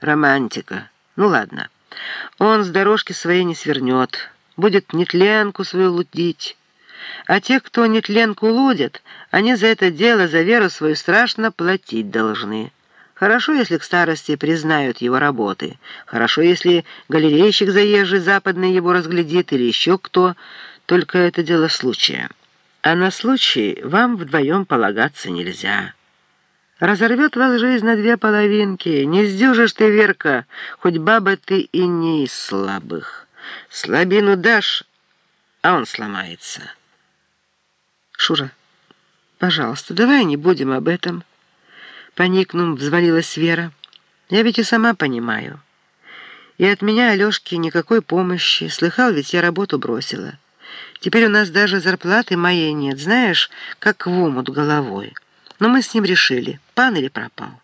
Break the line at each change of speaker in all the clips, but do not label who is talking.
Романтика. Ну ладно. Он с дорожки своей не свернет. Будет нетленку свою лудить. А тех, кто нетленку лудят, они за это дело, за веру свою страшно платить должны. Хорошо, если к старости признают его работы. Хорошо, если галерейщик заезжий западный его разглядит или еще кто. Только это дело случая. А на случай вам вдвоем полагаться нельзя». Разорвет вас жизнь на две половинки. Не сдюжишь ты, Верка, хоть баба ты и не из слабых. Слабину дашь, а он сломается. Шура, пожалуйста, давай не будем об этом. Поникнув, взвалилась Вера. Я ведь и сама понимаю. И от меня, Алешки, никакой помощи. Слыхал, ведь я работу бросила. Теперь у нас даже зарплаты моей нет, знаешь, как в омут головой. Но мы с ним решили, пан или пропал.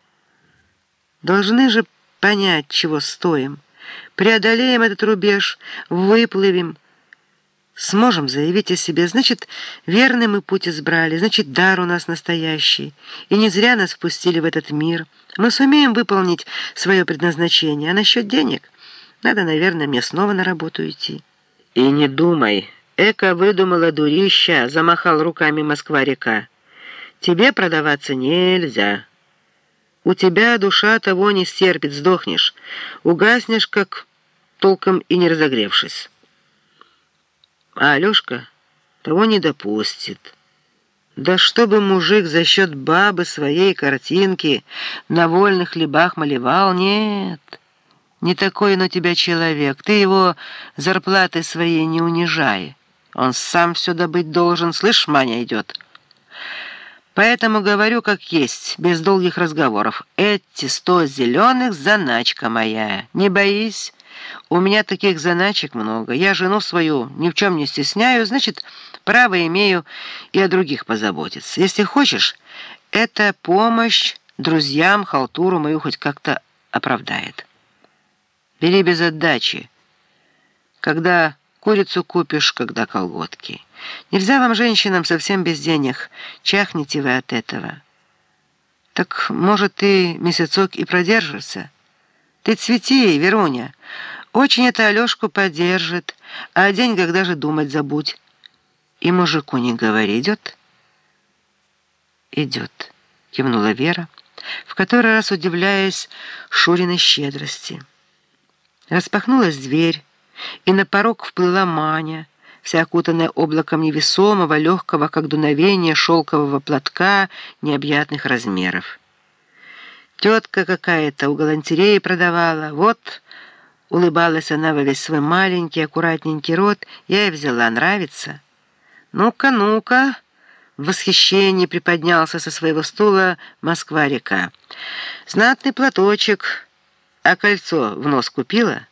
Должны же понять, чего стоим. Преодолеем этот рубеж, выплывем, сможем заявить о себе. Значит, верный мы путь избрали, значит, дар у нас настоящий. И не зря нас впустили в этот мир. Мы сумеем выполнить свое предназначение. А насчет денег надо, наверное, мне снова на работу идти. И не думай. Эко выдумала дурища, замахал руками Москва-река. Тебе продаваться нельзя. У тебя душа того не стерпит, сдохнешь. Угаснешь, как толком и не разогревшись. А Алешка того не допустит. Да чтобы мужик за счет бабы своей картинки на вольных хлебах малевал, нет. Не такой он у тебя человек. Ты его зарплаты своей не унижай. Он сам все добыть должен. Слышь, Маня идет». Поэтому говорю как есть, без долгих разговоров. Эти сто зеленых — заначка моя. Не боись, у меня таких заначек много. Я жену свою ни в чем не стесняю, значит, право имею и о других позаботиться. Если хочешь, эта помощь друзьям халтуру мою хоть как-то оправдает. Бери без отдачи. Когда курицу купишь, когда колготки. Нельзя вам, женщинам, совсем без денег. Чахнете вы от этого. Так, может, ты месяцок и продержишься? Ты цвети, Веруня. Очень это Алешку поддержит, а о деньгах даже думать забудь. И мужику не говори, идет? Идет, кивнула Вера, в который раз удивляясь Шуриной щедрости. Распахнулась дверь, и на порог вплыла Маня, вся окутанная облаком невесомого, легкого, как дуновение, шелкового платка необъятных размеров. Тетка какая-то у галантереи продавала. Вот, улыбалась она во весь свой маленький, аккуратненький рот. Я и взяла. Нравится? Ну-ка, ну-ка. В восхищении приподнялся со своего стула Москва-река. Знатный платочек. А кольцо в нос купила?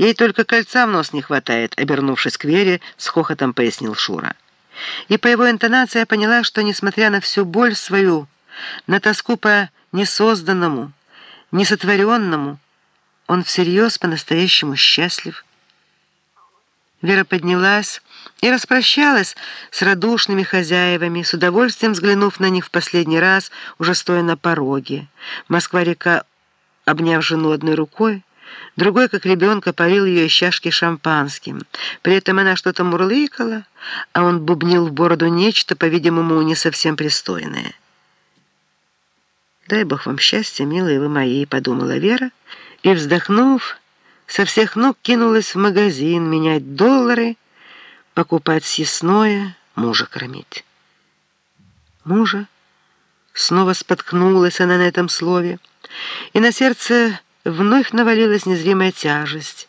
Ей только кольца в нос не хватает, обернувшись к Вере, с хохотом пояснил Шура. И по его интонации я поняла, что, несмотря на всю боль свою, на тоску по несозданному, несотворенному, он всерьез по-настоящему счастлив. Вера поднялась и распрощалась с радушными хозяевами, с удовольствием взглянув на них в последний раз, уже стоя на пороге. Москва-река, обняв жену одной рукой, Другой, как ребенка, полил ее из чашки шампанским. При этом она что-то мурлыкала, а он бубнил в бороду нечто, по-видимому, не совсем пристойное. «Дай Бог вам счастья, милые вы мои», — подумала Вера, и, вздохнув, со всех ног кинулась в магазин менять доллары, покупать съестное, мужа кормить. Мужа? Снова споткнулась она на этом слове, и на сердце вновь навалилась незримая тяжесть.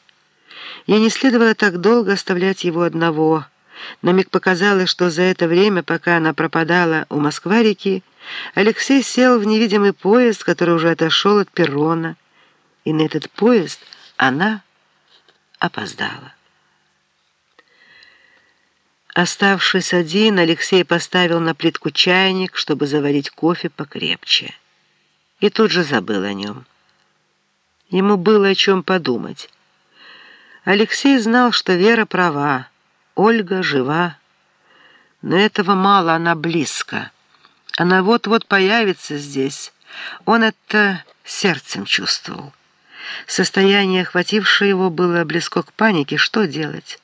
Ей не следовало так долго оставлять его одного. На миг показалось, что за это время, пока она пропадала у Москва-реки, Алексей сел в невидимый поезд, который уже отошел от перрона, и на этот поезд она опоздала. Оставшись один, Алексей поставил на плитку чайник, чтобы заварить кофе покрепче. И тут же забыл о нем. Ему было о чем подумать. Алексей знал, что Вера права, Ольга жива. Но этого мало, она близко. Она вот-вот появится здесь. Он это сердцем чувствовал. Состояние, охватившее его, было близко к панике. Что делать?